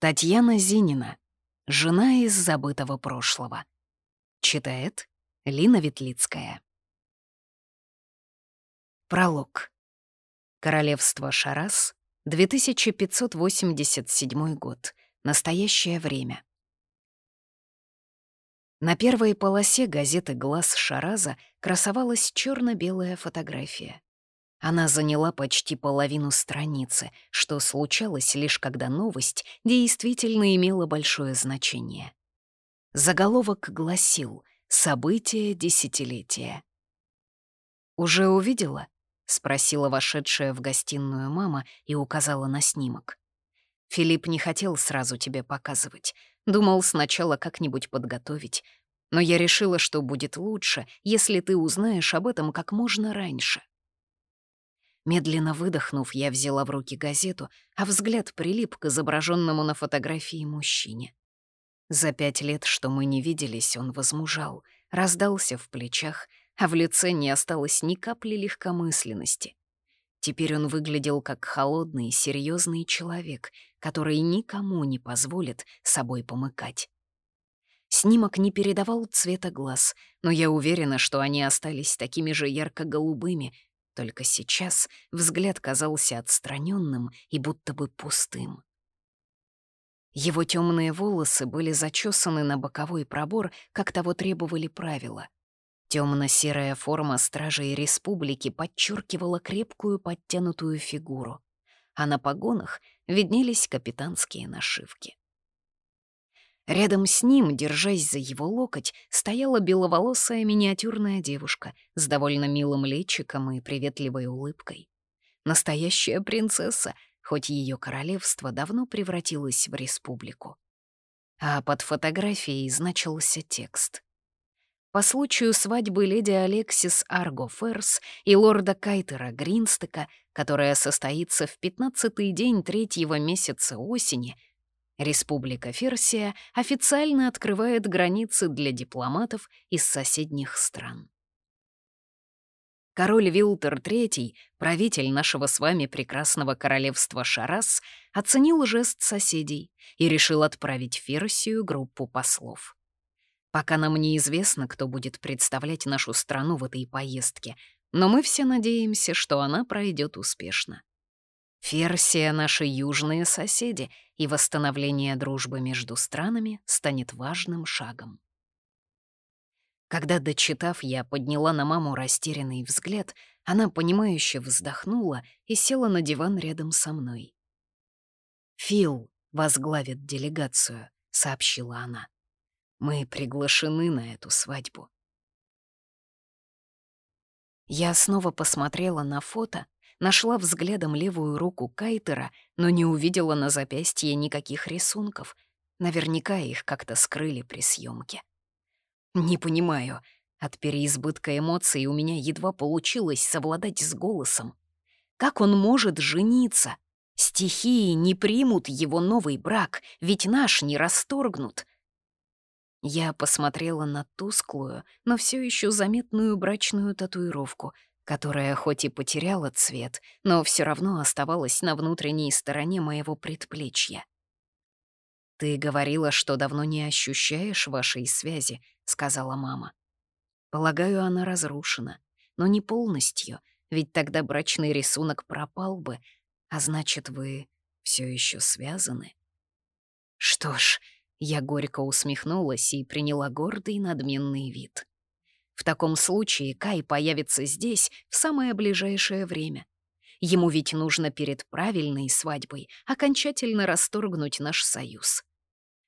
Татьяна Зинина. Жена из забытого прошлого. Читает Лина Ветлицкая. Пролог. Королевство Шарас, 2587 год. Настоящее время. На первой полосе газеты «Глаз Шараза» красовалась черно белая фотография. Она заняла почти половину страницы, что случалось лишь когда новость действительно имела большое значение. Заголовок гласил «События десятилетия». «Уже увидела?» — спросила вошедшая в гостиную мама и указала на снимок. «Филипп не хотел сразу тебе показывать. Думал сначала как-нибудь подготовить. Но я решила, что будет лучше, если ты узнаешь об этом как можно раньше». Медленно выдохнув, я взяла в руки газету, а взгляд прилип к изображенному на фотографии мужчине. За пять лет, что мы не виделись, он возмужал, раздался в плечах, а в лице не осталось ни капли легкомысленности. Теперь он выглядел как холодный, серьезный человек, который никому не позволит собой помыкать. Снимок не передавал цвета глаз, но я уверена, что они остались такими же ярко-голубыми, только сейчас взгляд казался отстраненным и будто бы пустым. Его темные волосы были зачесаны на боковой пробор, как того требовали правила. Темно-серая форма стражей республики подчеркивала крепкую подтянутую фигуру, а на погонах виднелись капитанские нашивки. Рядом с ним, держась за его локоть, стояла беловолосая миниатюрная девушка с довольно милым личиком и приветливой улыбкой. Настоящая принцесса, хоть ее королевство давно превратилось в республику. А под фотографией значился текст. По случаю свадьбы леди Алексис Арго Ферс и лорда Кайтера Гринстека, которая состоится в пятнадцатый день третьего месяца осени — Республика Ферсия официально открывает границы для дипломатов из соседних стран. Король Вилтер III, правитель нашего с вами прекрасного королевства Шарас, оценил жест соседей и решил отправить в Ферсию группу послов. Пока нам неизвестно, кто будет представлять нашу страну в этой поездке, но мы все надеемся, что она пройдет успешно. Ферсия — наши южные соседи, и восстановление дружбы между странами станет важным шагом. Когда, дочитав, я подняла на маму растерянный взгляд, она, понимающе вздохнула и села на диван рядом со мной. «Фил возглавит делегацию», — сообщила она. «Мы приглашены на эту свадьбу». Я снова посмотрела на фото, нашла взглядом левую руку Кайтера, но не увидела на запястье никаких рисунков. Наверняка их как-то скрыли при съемке. Не понимаю. От переизбытка эмоций у меня едва получилось совладать с голосом. Как он может жениться? Стихии не примут его новый брак, ведь наш не расторгнут. Я посмотрела на тусклую, но все еще заметную брачную татуировку — которая хоть и потеряла цвет, но все равно оставалась на внутренней стороне моего предплечья. «Ты говорила, что давно не ощущаешь вашей связи», — сказала мама. «Полагаю, она разрушена, но не полностью, ведь тогда брачный рисунок пропал бы, а значит, вы все еще связаны». «Что ж», — я горько усмехнулась и приняла гордый надменный вид. В таком случае Кай появится здесь в самое ближайшее время. Ему ведь нужно перед правильной свадьбой окончательно расторгнуть наш союз.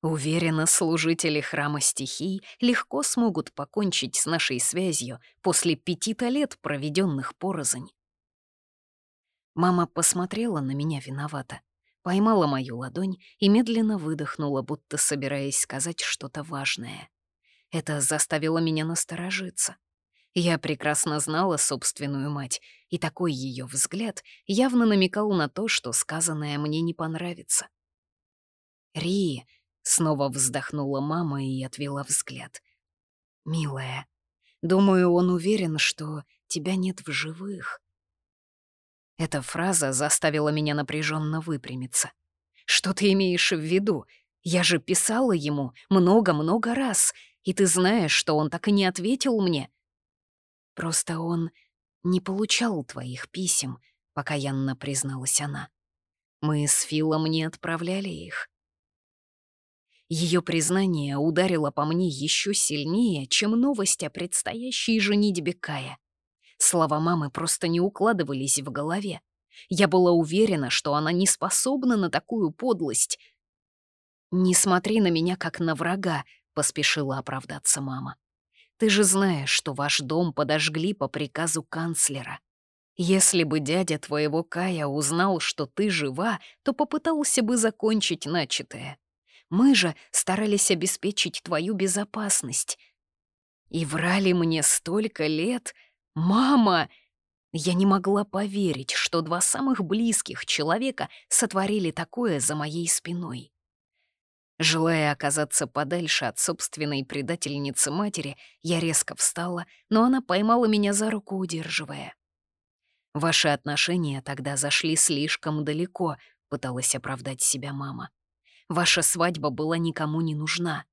Уверена, служители храма стихий легко смогут покончить с нашей связью после пяти-то лет, проведенных порознь. Мама посмотрела на меня виновато, поймала мою ладонь и медленно выдохнула, будто собираясь сказать что-то важное. Это заставило меня насторожиться. Я прекрасно знала собственную мать, и такой ее взгляд явно намекал на то, что сказанное мне не понравится. «Ри!» — снова вздохнула мама и отвела взгляд. «Милая, думаю, он уверен, что тебя нет в живых». Эта фраза заставила меня напряженно выпрямиться. Что ты имеешь в виду? Я же писала ему много-много раз, и ты знаешь, что он так и не ответил мне. Просто он не получал твоих писем, покаянно призналась она. Мы с Филом не отправляли их. Ее признание ударило по мне еще сильнее, чем новость о предстоящей женитьбе Кая. Слова мамы просто не укладывались в голове. Я была уверена, что она не способна на такую подлость. «Не смотри на меня, как на врага», — поспешила оправдаться мама. «Ты же знаешь, что ваш дом подожгли по приказу канцлера. Если бы дядя твоего Кая узнал, что ты жива, то попытался бы закончить начатое. Мы же старались обеспечить твою безопасность. И врали мне столько лет. Мама!» Я не могла поверить, что два самых близких человека сотворили такое за моей спиной. Желая оказаться подальше от собственной предательницы матери, я резко встала, но она поймала меня за руку, удерживая. «Ваши отношения тогда зашли слишком далеко», — пыталась оправдать себя мама. «Ваша свадьба была никому не нужна.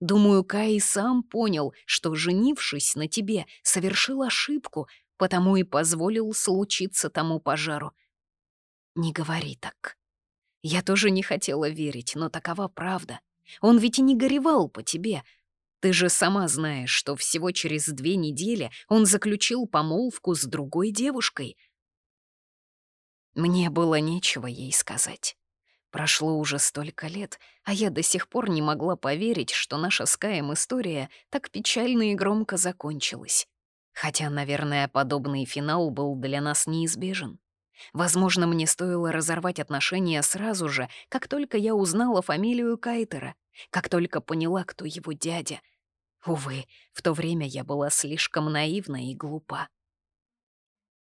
Думаю, Кай сам понял, что, женившись на тебе, совершил ошибку, потому и позволил случиться тому пожару. Не говори так. Я тоже не хотела верить, но такова правда. Он ведь и не горевал по тебе. Ты же сама знаешь, что всего через две недели он заключил помолвку с другой девушкой. Мне было нечего ей сказать. Прошло уже столько лет, а я до сих пор не могла поверить, что наша с Каем история так печально и громко закончилась. Хотя, наверное, подобный финал был для нас неизбежен. Возможно, мне стоило разорвать отношения сразу же, как только я узнала фамилию Кайтера, как только поняла, кто его дядя. Увы, в то время я была слишком наивна и глупа.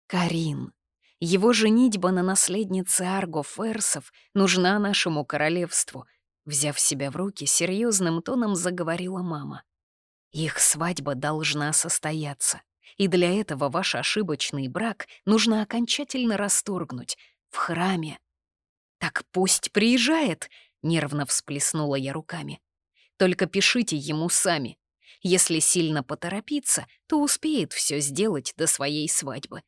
Карин. Его женитьба на наследнице Арго Ферсов нужна нашему королевству. Взяв себя в руки, серьезным тоном заговорила мама. Их свадьба должна состояться и для этого ваш ошибочный брак нужно окончательно расторгнуть в храме. «Так пусть приезжает», — нервно всплеснула я руками. «Только пишите ему сами. Если сильно поторопиться, то успеет все сделать до своей свадьбы».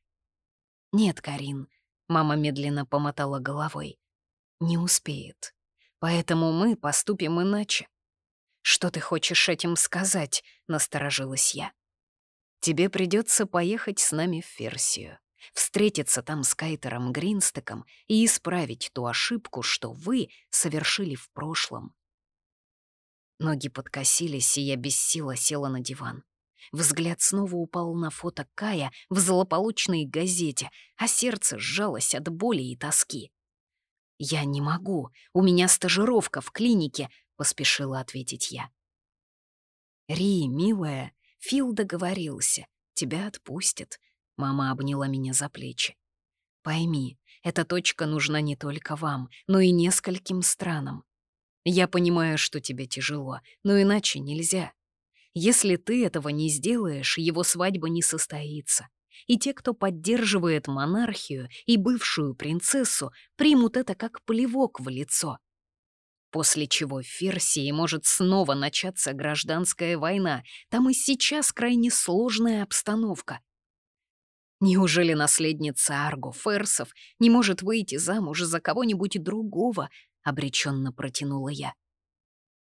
«Нет, Карин», — мама медленно помотала головой, — «не успеет. Поэтому мы поступим иначе». «Что ты хочешь этим сказать?» — насторожилась я. Тебе придется поехать с нами в Ферсию, встретиться там с Кайтером Гринстеком и исправить ту ошибку, что вы совершили в прошлом. Ноги подкосились, и я без сил села на диван. Взгляд снова упал на фото Кая в злополучной газете, а сердце сжалось от боли и тоски. «Я не могу, у меня стажировка в клинике», — поспешила ответить я. «Ри, милая, Фил договорился, тебя отпустят. Мама обняла меня за плечи. Пойми, эта точка нужна не только вам, но и нескольким странам. Я понимаю, что тебе тяжело, но иначе нельзя. Если ты этого не сделаешь, его свадьба не состоится. И те, кто поддерживает монархию и бывшую принцессу, примут это как плевок в лицо после чего в Ферсии может снова начаться гражданская война. Там и сейчас крайне сложная обстановка. Неужели наследница Арго Ферсов не может выйти замуж за кого-нибудь другого? Обреченно протянула я.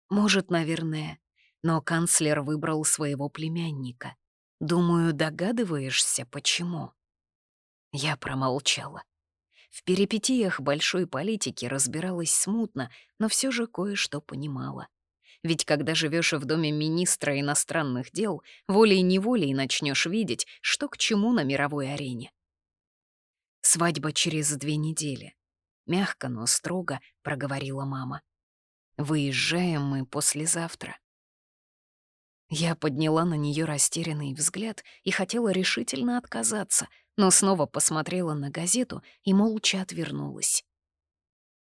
Может, наверное, но канцлер выбрал своего племянника. Думаю, догадываешься, почему? Я промолчала. В перипетиях большой политики разбиралась смутно, но все же кое-что понимала. Ведь когда живешь в доме министра иностранных дел, волей-неволей начнешь видеть, что к чему на мировой арене. «Свадьба через две недели», — мягко, но строго проговорила мама. «Выезжаем мы послезавтра». Я подняла на нее растерянный взгляд и хотела решительно отказаться, но снова посмотрела на газету и молча отвернулась.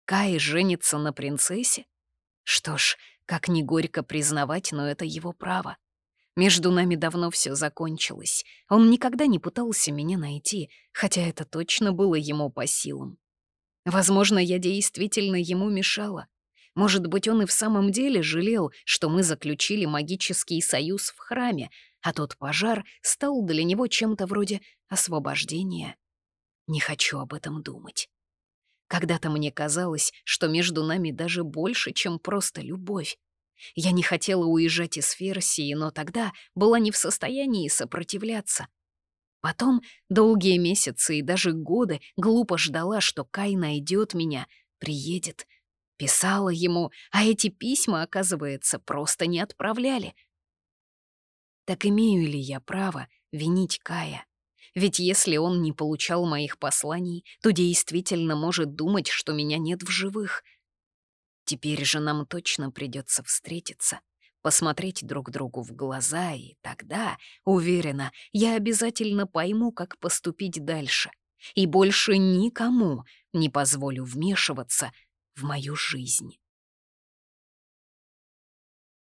Кай женится на принцессе? Что ж, как ни горько признавать, но это его право. Между нами давно все закончилось. Он никогда не пытался меня найти, хотя это точно было ему по силам. Возможно, я действительно ему мешала. Может быть, он и в самом деле жалел, что мы заключили магический союз в храме, а тот пожар стал для него чем-то вроде освобождения. Не хочу об этом думать. Когда-то мне казалось, что между нами даже больше, чем просто любовь. Я не хотела уезжать из Ферсии, но тогда была не в состоянии сопротивляться. Потом долгие месяцы и даже годы глупо ждала, что Кай найдет меня, приедет. Писала ему, а эти письма, оказывается, просто не отправляли. Так имею ли я право винить Кая? Ведь если он не получал моих посланий, то действительно может думать, что меня нет в живых. Теперь же нам точно придется встретиться, посмотреть друг другу в глаза, и тогда, уверена, я обязательно пойму, как поступить дальше. И больше никому не позволю вмешиваться в мою жизнь.